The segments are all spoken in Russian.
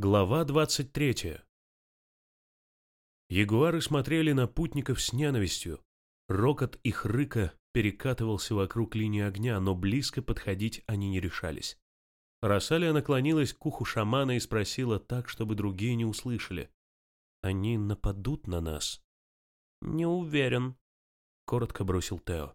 Глава 23. Ягуары смотрели на путников с ненавистью. Рокот их рыка перекатывался вокруг линии огня, но близко подходить они не решались. Рассалия наклонилась к уху шамана и спросила так, чтобы другие не услышали. «Они нападут на нас?» «Не уверен», — коротко бросил Тео.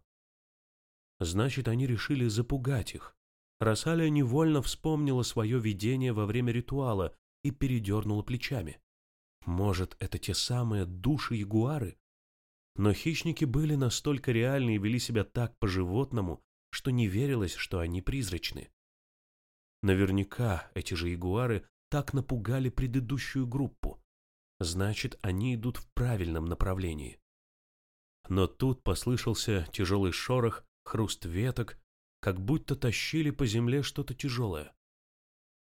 «Значит, они решили запугать их». Рассалия невольно вспомнила свое видение во время ритуала, и передернула плечами. Может, это те самые души-ягуары? Но хищники были настолько реальны и вели себя так по-животному, что не верилось, что они призрачны. Наверняка эти же ягуары так напугали предыдущую группу. Значит, они идут в правильном направлении. Но тут послышался тяжелый шорох, хруст веток, как будто тащили по земле что-то тяжелое.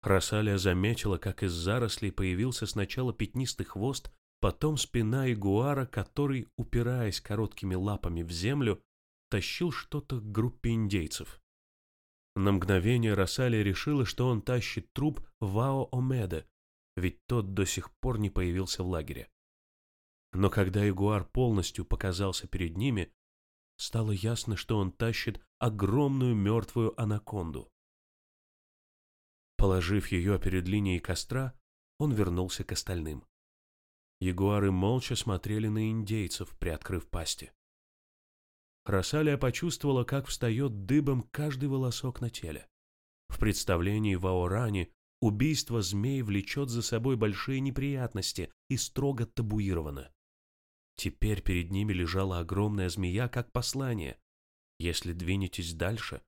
Росалия заметила, как из зарослей появился сначала пятнистый хвост, потом спина ягуара, который, упираясь короткими лапами в землю, тащил что-то к группе индейцев. На мгновение Росалия решила, что он тащит труп Вао Омеда, ведь тот до сих пор не появился в лагере. Но когда ягуар полностью показался перед ними, стало ясно, что он тащит огромную мертвую анаконду. Положив ее перед линией костра, он вернулся к остальным. Ягуары молча смотрели на индейцев, приоткрыв пасти. Росалия почувствовала, как встает дыбом каждый волосок на теле. В представлении Ваорани убийство змей влечет за собой большие неприятности и строго табуировано. Теперь перед ними лежала огромная змея, как послание. Если двинетесь дальше,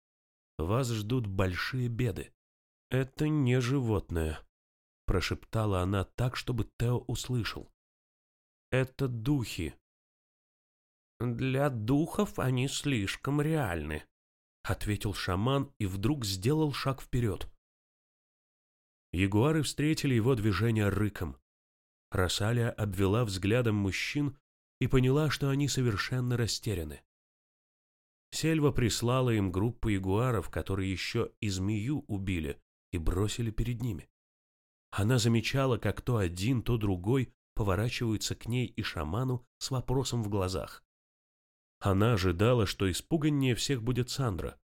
вас ждут большие беды. «Это не животное», — прошептала она так, чтобы Тео услышал. «Это духи». «Для духов они слишком реальны», — ответил шаман и вдруг сделал шаг вперед. Ягуары встретили его движение рыком. Росалия обвела взглядом мужчин и поняла, что они совершенно растеряны. Сельва прислала им группу ягуаров, которые еще и змею убили, и бросили перед ними. Она замечала, как то один, то другой поворачиваются к ней и шаману с вопросом в глазах. Она ожидала, что испуганнее всех будет Сандра.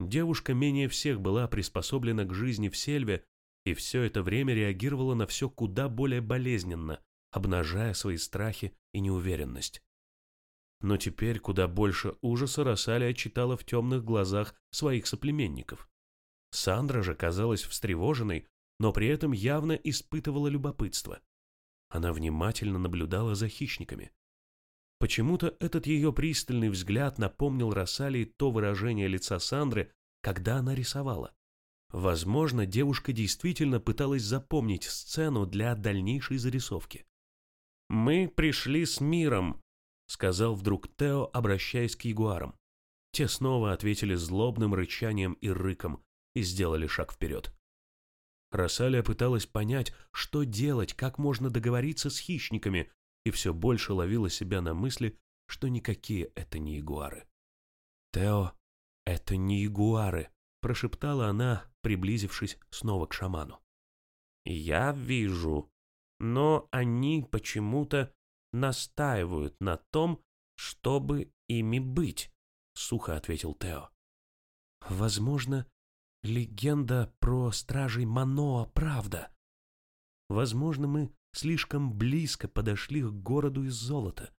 Девушка менее всех была приспособлена к жизни в сельве и все это время реагировала на все куда более болезненно, обнажая свои страхи и неуверенность. Но теперь куда больше ужаса Росалия читала в темных глазах своих соплеменников. Сандра же казалась встревоженной, но при этом явно испытывала любопытство. Она внимательно наблюдала за хищниками. Почему-то этот ее пристальный взгляд напомнил Рассалии то выражение лица Сандры, когда она рисовала. Возможно, девушка действительно пыталась запомнить сцену для дальнейшей зарисовки. «Мы пришли с миром», — сказал вдруг Тео, обращаясь к ягуарам. Те снова ответили злобным рычанием и рыком, и сделали шаг вперед. Рассалия пыталась понять, что делать, как можно договориться с хищниками, и все больше ловила себя на мысли, что никакие это не ягуары. «Тео, это не ягуары», – прошептала она, приблизившись снова к шаману. «Я вижу, но они почему-то настаивают на том, чтобы ими быть», – сухо ответил Тео. «Возможно, Легенда про стражей Маноа правда. Возможно, мы слишком близко подошли к городу из золота.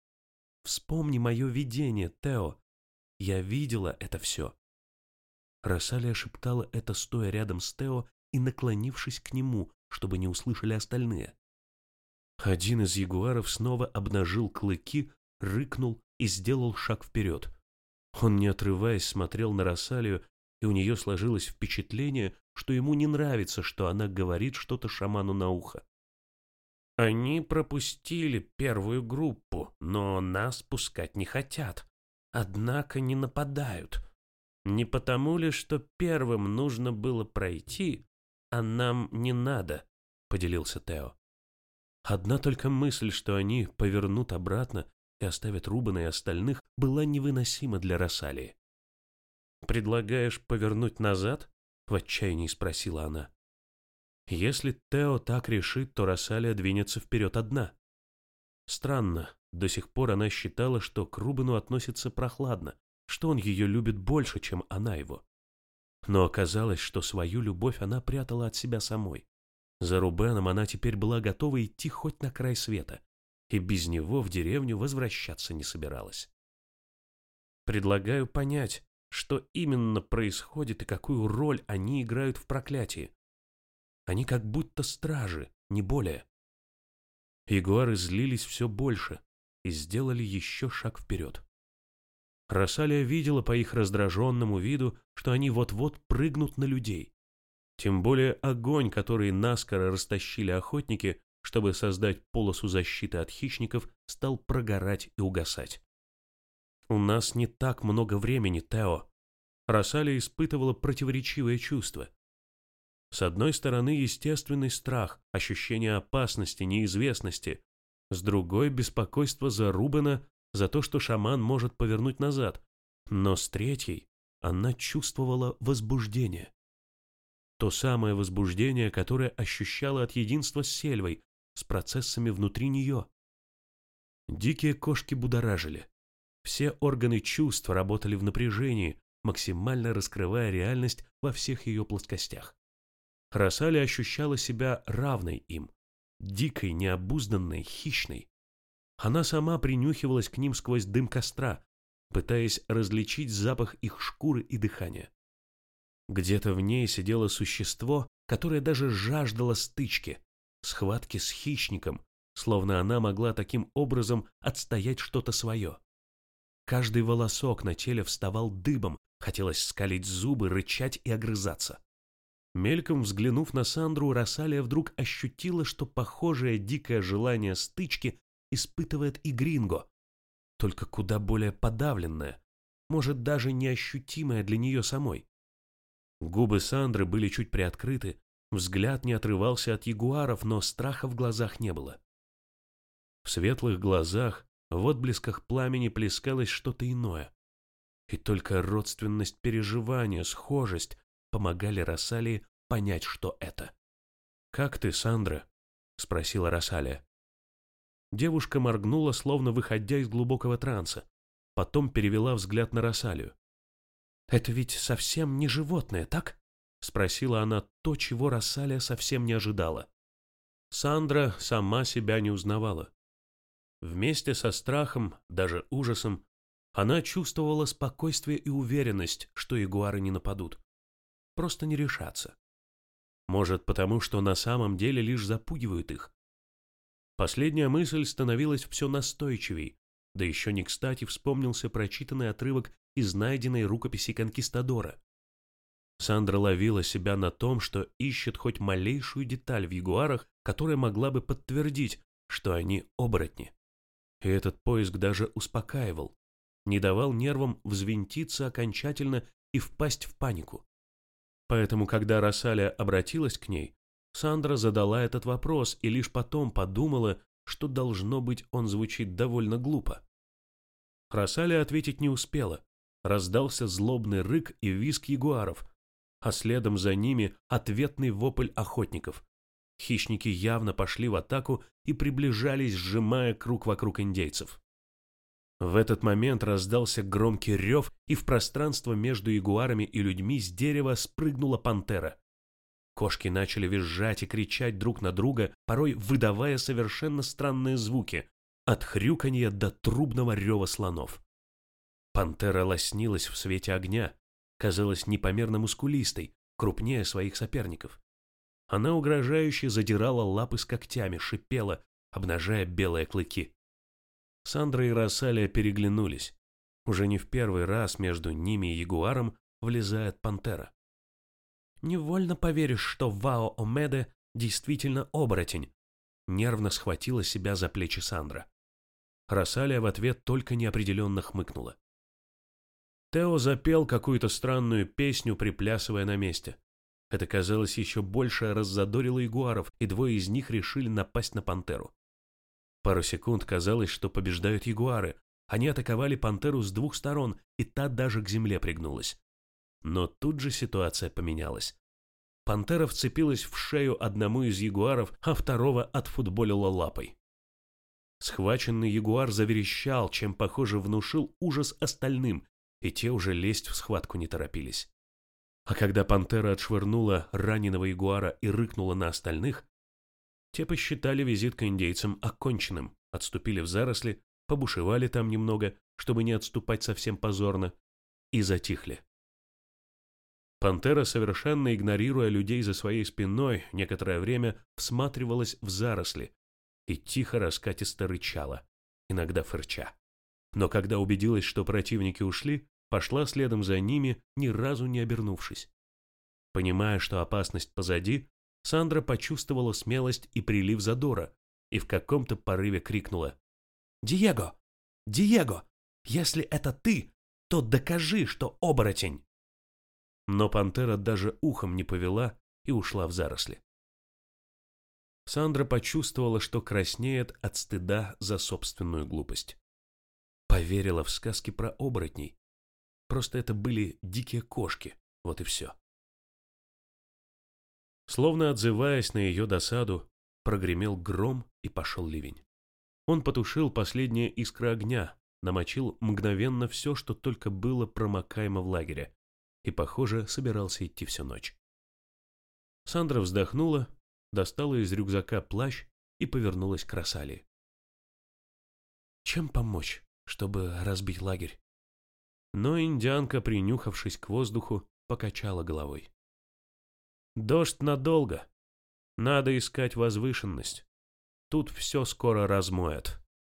Вспомни мое видение, Тео. Я видела это все. Рассалия шептала это, стоя рядом с Тео и наклонившись к нему, чтобы не услышали остальные. Один из ягуаров снова обнажил клыки, рыкнул и сделал шаг вперед. Он, не отрываясь, смотрел на Рассалию и у нее сложилось впечатление, что ему не нравится, что она говорит что-то шаману на ухо. Они пропустили первую группу, но нас пускать не хотят. Однако не нападают. Не потому ли, что первым нужно было пройти, а нам не надо, поделился Тео. Одна только мысль, что они повернут обратно и оставят Рубана и остальных, была невыносима для Рассалии. «Предлагаешь повернуть назад?» — в отчаянии спросила она. Если Тео так решит, то Рассалия двинется вперед одна. Странно, до сих пор она считала, что к Рубену относится прохладно, что он ее любит больше, чем она его. Но оказалось, что свою любовь она прятала от себя самой. За Рубеном она теперь была готова идти хоть на край света, и без него в деревню возвращаться не собиралась. Предлагаю понять, что именно происходит и какую роль они играют в проклятии. Они как будто стражи, не более. Ягуары злились все больше и сделали еще шаг вперед. Рассалия видела по их раздраженному виду, что они вот-вот прыгнут на людей. Тем более огонь, который наскоро растащили охотники, чтобы создать полосу защиты от хищников, стал прогорать и угасать. «У нас не так много времени, Тео». Рассалия испытывала противоречивое чувство. С одной стороны, естественный страх, ощущение опасности, неизвестности. С другой, беспокойство за Рубена, за то, что шаман может повернуть назад. Но с третьей она чувствовала возбуждение. То самое возбуждение, которое ощущала от единства с Сельвой, с процессами внутри нее. Дикие кошки будоражили. Все органы чувств работали в напряжении, максимально раскрывая реальность во всех ее плоскостях. Росали ощущала себя равной им, дикой, необузданной, хищной. Она сама принюхивалась к ним сквозь дым костра, пытаясь различить запах их шкуры и дыхания. Где-то в ней сидело существо, которое даже жаждало стычки, схватки с хищником, словно она могла таким образом отстоять что-то свое. Каждый волосок на теле вставал дыбом, хотелось скалить зубы, рычать и огрызаться. Мельком взглянув на Сандру, Рассалия вдруг ощутила, что похожее дикое желание стычки испытывает и Гринго, только куда более подавленное, может даже неощутимое для нее самой. Губы Сандры были чуть приоткрыты, взгляд не отрывался от ягуаров, но страха в глазах не было. В светлых глазах в отблесках пламени плескалось что-то иное. И только родственность переживания, схожесть помогали Рассалии понять, что это. «Как ты, Сандра?» — спросила Рассалия. Девушка моргнула, словно выходя из глубокого транса. Потом перевела взгляд на Рассалию. «Это ведь совсем не животное, так?» — спросила она то, чего Рассалия совсем не ожидала. Сандра сама себя не узнавала. Вместе со страхом, даже ужасом, она чувствовала спокойствие и уверенность, что ягуары не нападут. Просто не решатся. Может, потому что на самом деле лишь запугивают их. Последняя мысль становилась все настойчивей, да еще не кстати вспомнился прочитанный отрывок из найденной рукописи конкистадора. Сандра ловила себя на том, что ищет хоть малейшую деталь в ягуарах, которая могла бы подтвердить, что они оборотни. И этот поиск даже успокаивал, не давал нервам взвинтиться окончательно и впасть в панику. Поэтому, когда Рассалия обратилась к ней, Сандра задала этот вопрос и лишь потом подумала, что должно быть он звучит довольно глупо. Рассалия ответить не успела. Раздался злобный рык и визг ягуаров, а следом за ними ответный вопль охотников. Хищники явно пошли в атаку и приближались, сжимая круг вокруг индейцев. В этот момент раздался громкий рев, и в пространство между ягуарами и людьми с дерева спрыгнула пантера. Кошки начали визжать и кричать друг на друга, порой выдавая совершенно странные звуки, от хрюканья до трубного рева слонов. Пантера лоснилась в свете огня, казалась непомерно мускулистой, крупнее своих соперников. Она угрожающе задирала лапы с когтями, шипела, обнажая белые клыки. Сандра и Рассалия переглянулись. Уже не в первый раз между ними и ягуаром влезает пантера. «Невольно поверишь, что Вао Омеде действительно оборотень», нервно схватила себя за плечи Сандра. Рассалия в ответ только неопределенно хмыкнула. Тео запел какую-то странную песню, приплясывая на месте. Это, казалось, еще больше раззадорило ягуаров, и двое из них решили напасть на пантеру. Пару секунд казалось, что побеждают ягуары. Они атаковали пантеру с двух сторон, и та даже к земле пригнулась. Но тут же ситуация поменялась. Пантера вцепилась в шею одному из ягуаров, а второго отфутболила лапой. Схваченный ягуар заверещал, чем, похоже, внушил ужас остальным, и те уже лезть в схватку не торопились. А когда пантера отшвырнула раненого ягуара и рыкнула на остальных, те посчитали визит к индейцам оконченным, отступили в заросли, побушевали там немного, чтобы не отступать совсем позорно, и затихли. Пантера, совершенно игнорируя людей за своей спиной, некоторое время всматривалась в заросли и тихо раскатисто рычала, иногда фырча. Но когда убедилась, что противники ушли, пошла следом за ними, ни разу не обернувшись. Понимая, что опасность позади, Сандра почувствовала смелость и прилив задора, и в каком-то порыве крикнула. «Диего! Диего! Если это ты, то докажи, что оборотень!» но пантера даже ухом не повела и ушла в заросли. Сандра почувствовала, что краснеет от стыда за собственную глупость. Поверила в сказки про оборотней. Просто это были дикие кошки, вот и все. Словно отзываясь на ее досаду, прогремел гром и пошел ливень. Он потушил последние искры огня, намочил мгновенно все, что только было промокаемо в лагере, и, похоже, собирался идти всю ночь. Сандра вздохнула, достала из рюкзака плащ и повернулась к Росали. «Чем помочь, чтобы разбить лагерь?» Но индианка, принюхавшись к воздуху, покачала головой. «Дождь надолго. Надо искать возвышенность. Тут все скоро размоет».